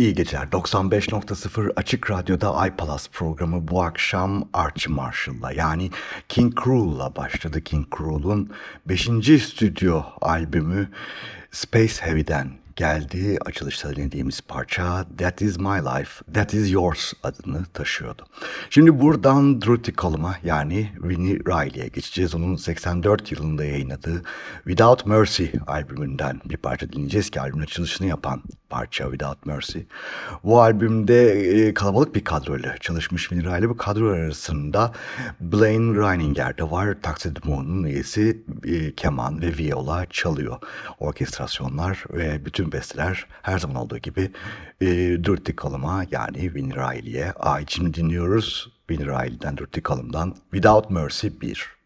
İyi geceler. 95.0 Açık Radyo'da iPalaz programı bu akşam Archie Marshall'la yani King Cruel'la başladı. King Cruel'un 5. stüdyo albümü Space Heavy'den geldiği açılışta dinlediğimiz parça That Is My Life, That Is Yours adını taşıyordu. Şimdi buradan Druty Colum'a yani Winnie Riley'e geçeceğiz. Onun 84 yılında yayınladığı Without Mercy albümünden bir parça dinleyeceğiz ki albümün açılışını yapan parça Without Mercy. Bu albümde e, kalabalık bir kadroyla çalışmış Riley. Bu kadro arasında Blaine Reininger de var. Taxi Moon'un üyesi e, keman ve viola çalıyor. Orkestrasyonlar ve bütün besteler her zaman olduğu gibi e, Dirty Column'a yani Winnie Riley'e ait. Şimdi dinliyoruz Winnie Riley'den Dirty Column'dan Without Mercy 1.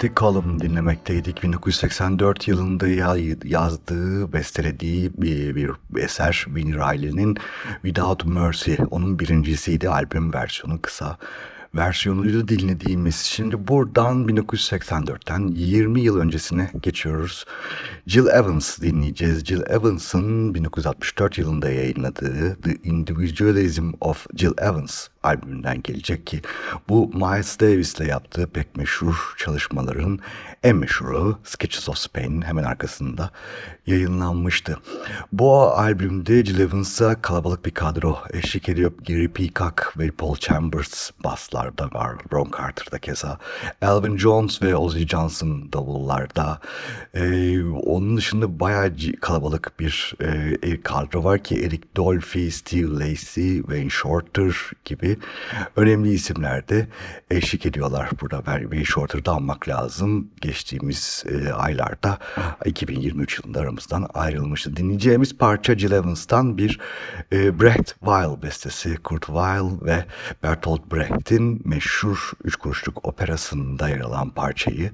Dorothy Column dinlemekteydik. 1984 yılında yazdığı, bestelediği bir, bir eser Winnie Riley'nin Without Mercy. Onun birincisiydi albüm versiyonu kısa versiyonuyla dinlediğimiz. Şimdi buradan 1984'ten 20 yıl öncesine geçiyoruz. Jill Evans dinleyeceğiz. Jill Evans'ın 1964 yılında yayınladığı The Individualism of Jill Evans albümünden gelecek ki bu Miles Davis'le yaptığı pek meşhur çalışmaların en meşhuru Sketches of Spain hemen arkasında yayınlanmıştı. Bu albümde Jill kalabalık bir kadro eşlik ediyor. Gary Peacock ve Paul Chambers baslarda var. Ron Carter'da keza. Elvin Jones ve Ozzy Johnson davullarda. Ee, onun dışında bayağı kalabalık bir e, kadro var ki Eric Dolphy, Steve Lacy, Wayne Shorter gibi önemli isimler de eşlik ediyorlar burada. Wayne Shorter'da almak lazım. Geçtiğimiz e, aylarda 2023 yılında aramızdan ayrılmıştı. Dinleyeceğimiz parça Jill Evans'tan bir e, Brecht Weil bestesi. Kurt Weill ve Bertolt Brecht'in meşhur Üç Kuruşluk operasında yer alan parçayı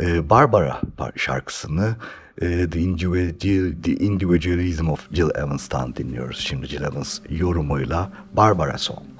e, Barbara şarkısını e, The, The Individualism of Jill Evans'tan dinliyoruz. Şimdi Jill Evans yorumuyla Barbara Song.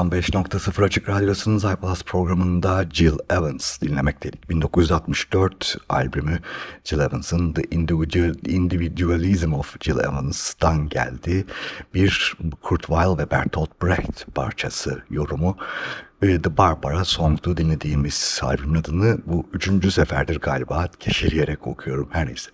95.0 Açık Radyosu'nun iPlus programında Jill Evans dinlemekteydik. 1964 albümü Jill Evans'ın The Individual, Individualism of Jill Evans'tan geldi. Bir Kurt Weill ve Bertolt Brecht parçası yorumu. E, The Barbara Song'du dinlediğimiz albümün adını bu üçüncü seferdir galiba keşeleyerek okuyorum her neyse.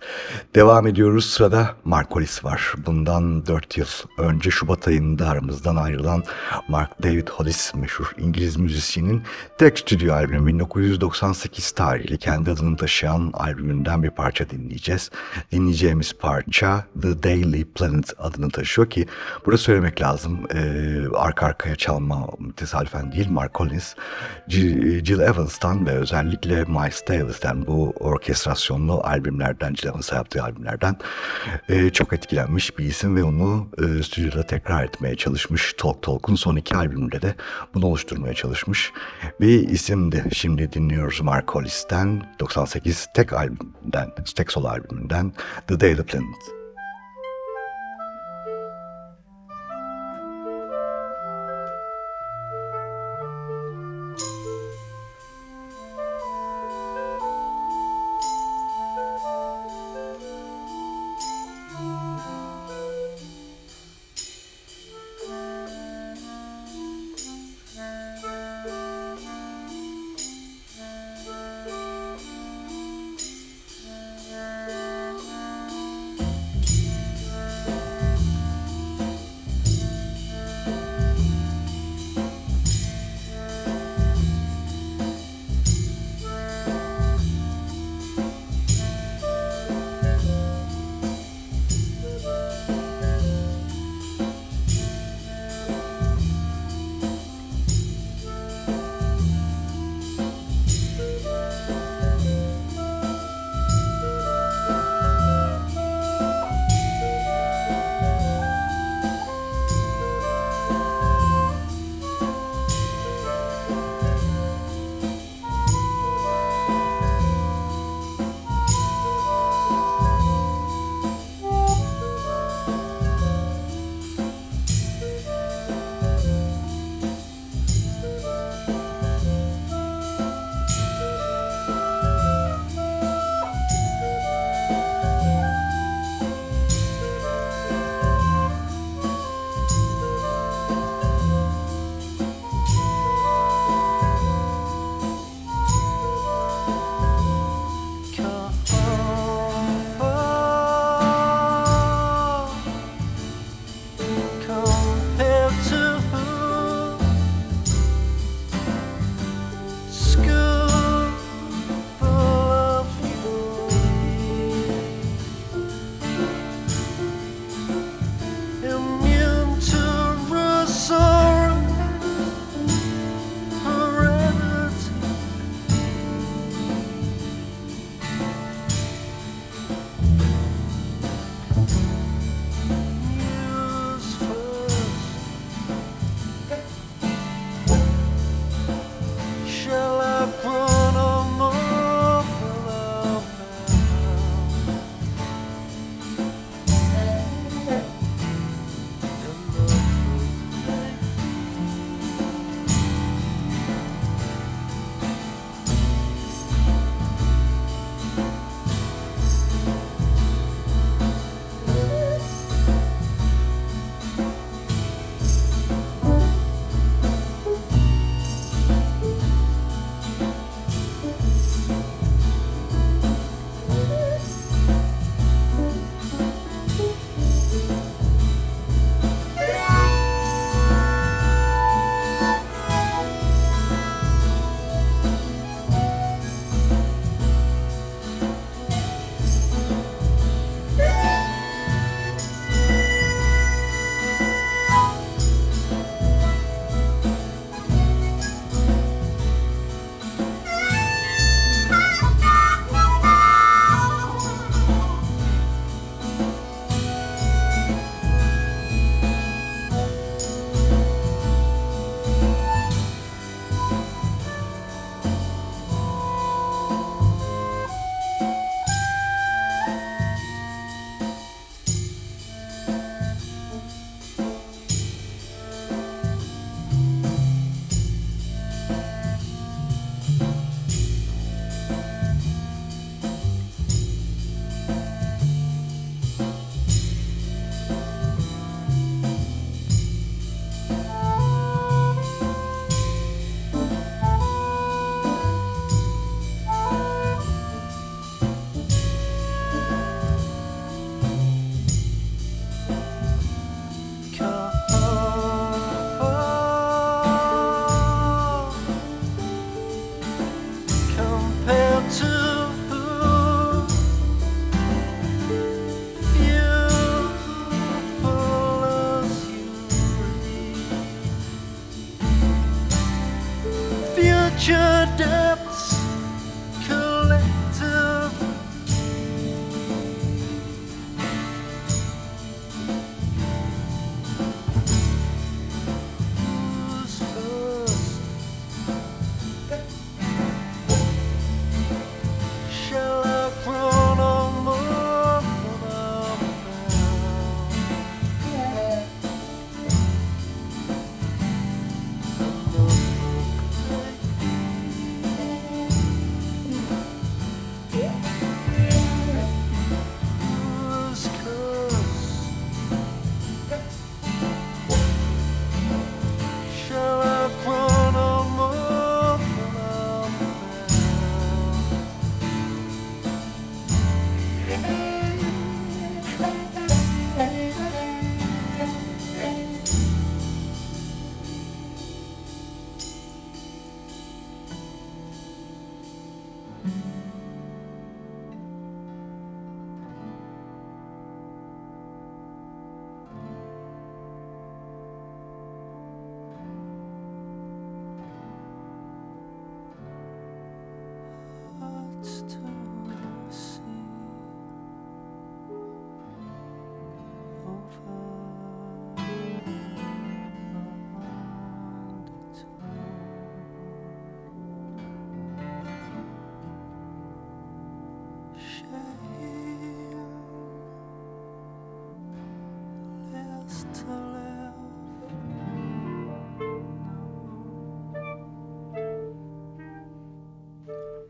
Devam ediyoruz sırada Markolis var. Bundan dört yıl önce Şubat ayında aramızdan ayrılan Mark David Hollis meşhur İngiliz müzisyenin tek stüdyo albümü 1998 tarihli kendi adını taşıyan albümünden bir parça dinleyeceğiz. Dinleyeceğimiz parça The Daily Planet adını taşıyor ki burada söylemek lazım e, arka arkaya çalma tesadüfen değil Mark Collins, Jill Evans'tan ve özellikle Miles Davis'ten bu orkestrasyonlu albümlerden, Jill Evans'a yaptığı albümlerden e, çok etkilenmiş bir isim ve onu e, stüdyoda tekrar etmeye çalışmış. Talk Talk'un son iki albümünde de bunu oluşturmaya çalışmış bir isimdi. Şimdi dinliyoruz Mark Collins'ten 98 tek albümünden, tek solo albümünden The Daily Planet.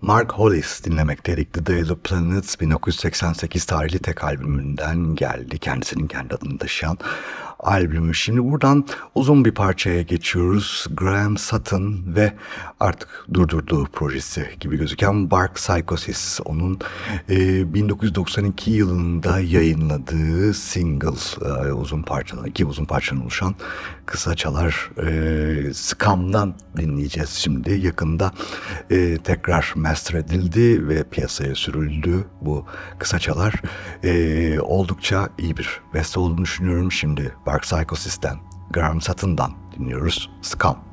Mark Hollis dinlemekteydik. The Day of the Planets 1988 tarihli tek albümünden geldi. Kendisinin kendi adını taşıyan albümü. Şimdi buradan uzun bir parçaya geçiyoruz. Graham Sutton ve artık durdurduğu projesi gibi gözüken Bark Psychosis. Onun e, 1992 yılında yayınladığı single e, uzun parçadan, iki uzun parçadan oluşan kısa çalar e, Scum'dan dinleyeceğiz şimdi. Yakında e, tekrar master edildi ve piyasaya sürüldü bu kısa çalar. E, oldukça iyi bir beste olduğunu düşünüyorum şimdi. Bark Psychosis'ten, Graham Sutton'dan dinliyoruz. Scum.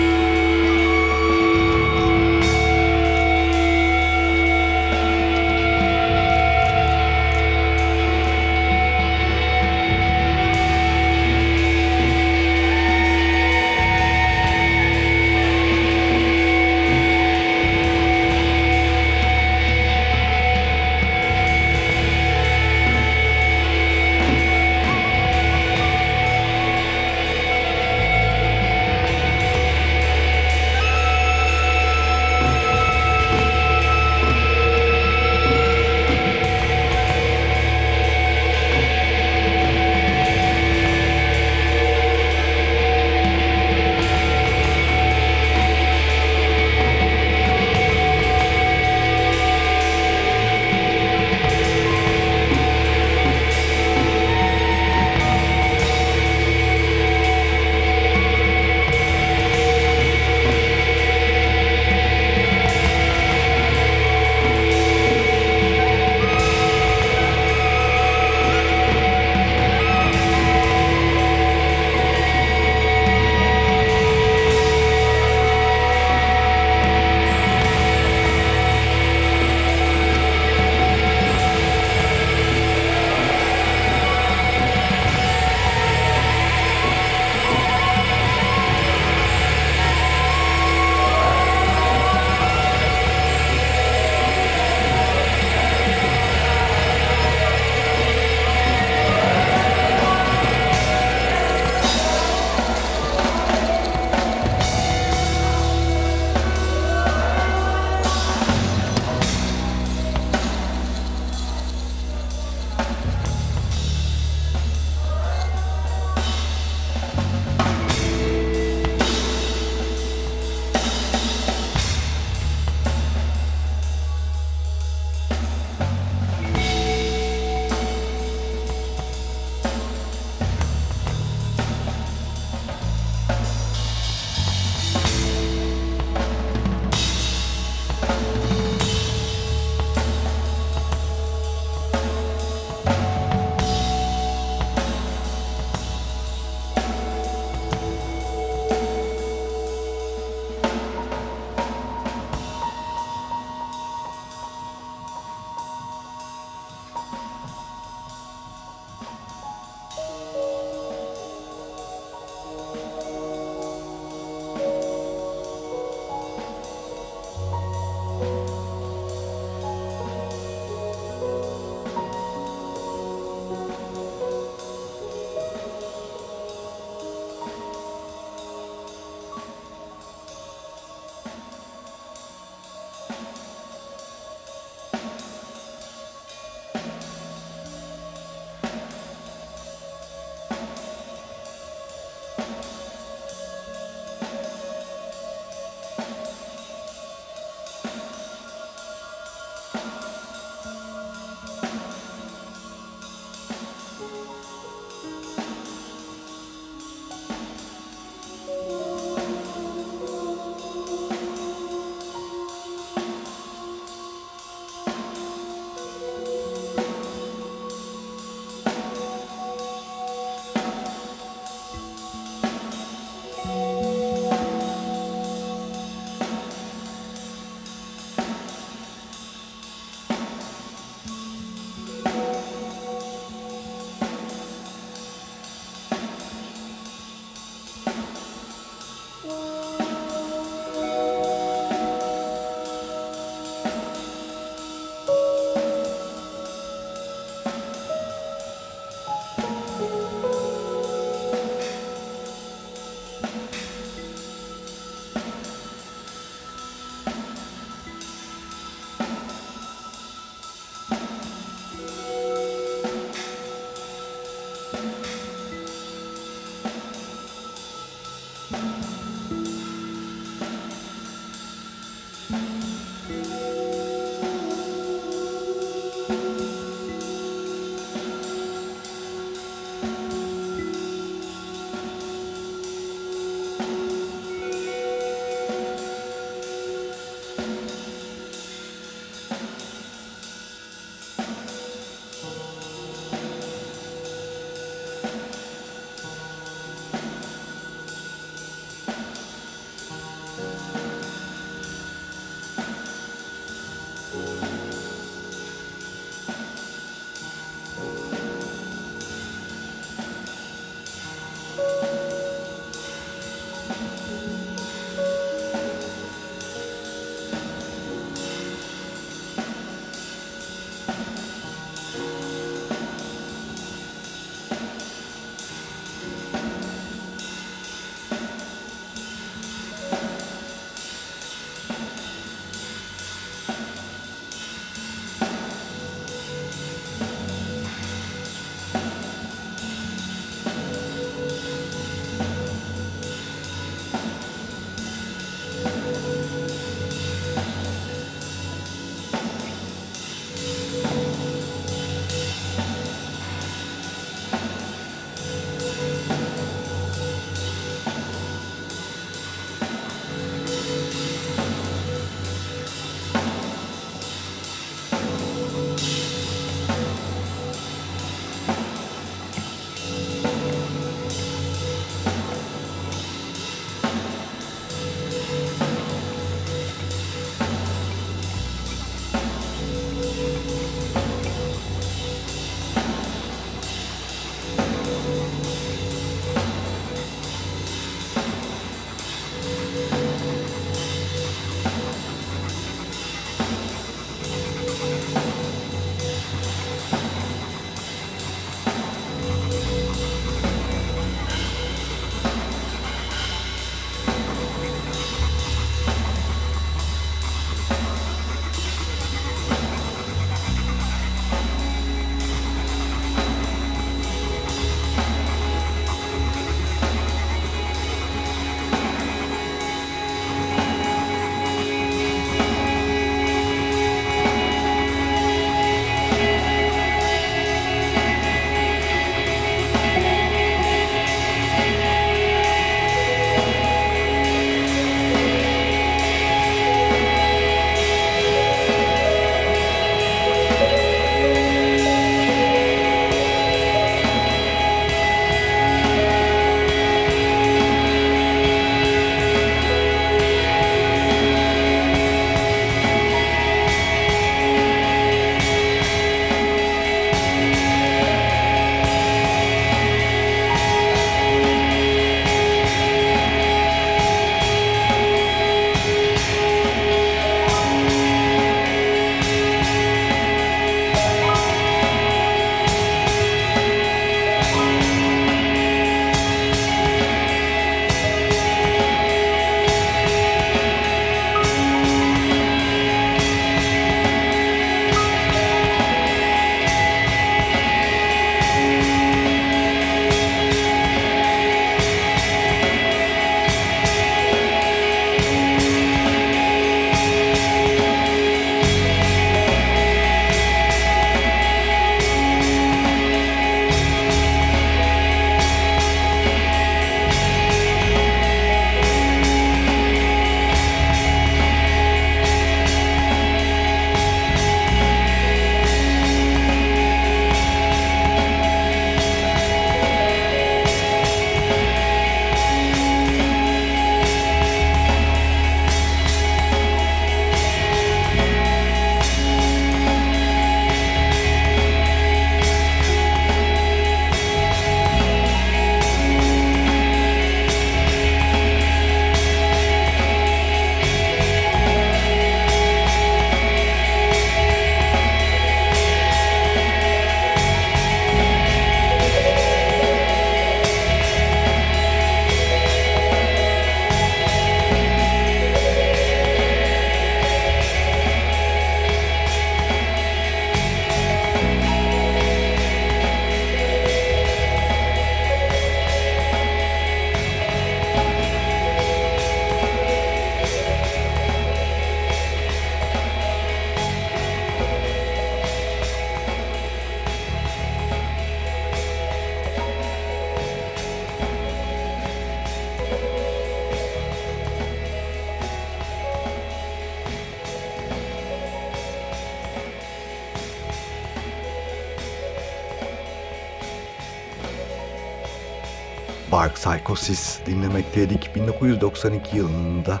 Psychosis dinlemekteydik. 1992 yılında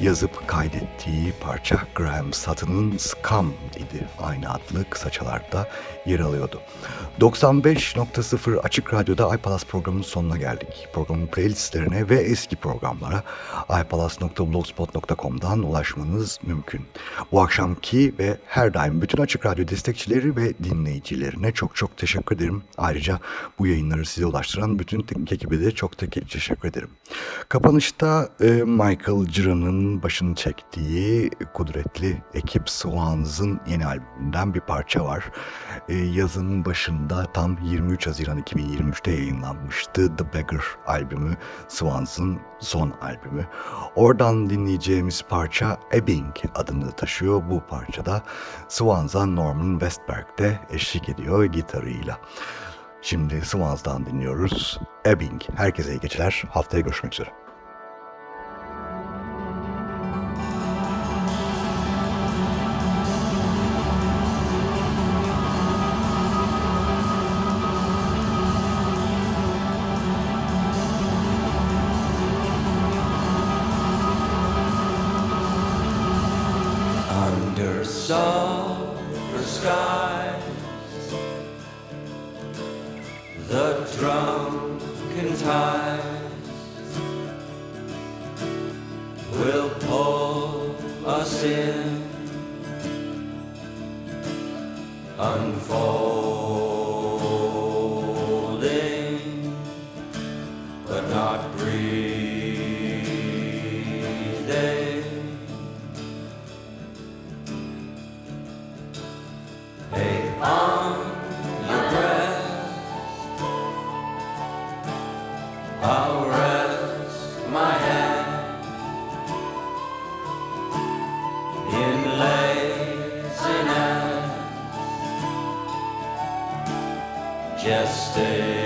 yazıp kaydettiği parça Graham Sutton'ın Scum idi. Aynı adlı kısa çalarda yer alıyordu. 95.0 Açık Radyo'da iPalas programının sonuna geldik. Programın playlistlerine ve eski programlara ipalas.blogspot.com'dan ulaşmanız mümkün. Bu akşamki ve her daim bütün Açık Radyo destekçileri ve dinleyicilerine çok çok teşekkür ederim. Ayrıca bu yayınları size ulaştıran bütün teknik ekibe de çok teşekkür ederim. Kapanışta e, Michael Ciran'ın başını çektiği kudretli ekip Swans'ın yeni albümünden bir parça var. E, yazının başında tam 23 Haziran 2023'te yayınlanmıştı The Beggar albümü, Swans'ın son albümü. Oradan dinleyeceğimiz parça Ebbing adını taşıyor. Bu parçada Swans'a Norman Westberg de eşlik ediyor gitarıyla. Şimdi Swans'dan dinliyoruz. Ebbing. Herkese iyi geceler. Haftaya görüşmek üzere. just stay.